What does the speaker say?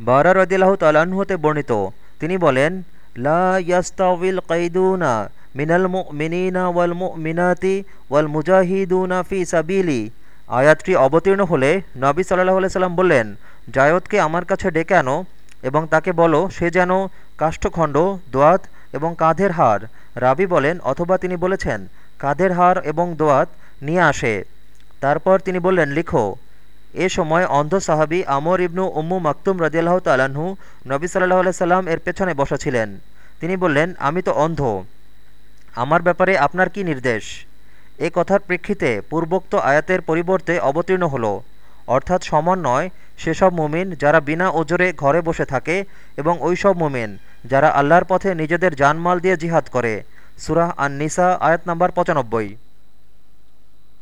বারা রদিল্লাহ তালাহ্ন হতে বর্ণিত। তিনি বলেন, লা ইয়াস্তাউল মিনাল মিনিনা ওয়াল মিনাতি ওয়াল মুজাহিদুনা ফি সাবিলি। আয়াতটি অবতীর্ণ হলে নবী সাল্লাহ সাল্লাম বললেন জায়দকে আমার কাছে ডেকে আনো এবং তাকে বলো, সে যেন কাষ্ঠখণ্ড, দোয়াত এবং কাঁধের হার। রাবি বলেন, অথবা তিনি বলেছেন, কাঁধের হার এবং দোয়াত নিয়ে আসে তারপর তিনি বললেন, লিখো এ সময় অন্ধ সাহাবি আমর ইবনু উম্মু মাকতুম রদিয়াল্লাহ তালাহু নবী সাল্লাহ সাল্লাম এর পেছনে বসা ছিলেন। তিনি বললেন, আমি তো অন্ধ। আমার ব্যাপারে আপনার কি নির্দেশ? এ কথার প্রেক্ষিতে পূর্বোক্ত আয়াতের পরিবর্তে অবতীর্ণ হলো। অর্থাৎ সমান নয়, সেসব মুমিন যারা বিনা ওজরে ঘরে বসে থাকে এবং ওই সব মুমিন যারা আল্লাহর পথে নিজেদের জানমাল দিয়ে জিহাদ করে। সুরাহ আন নিসা আয়াত নাম্বার পঁচানব্বই।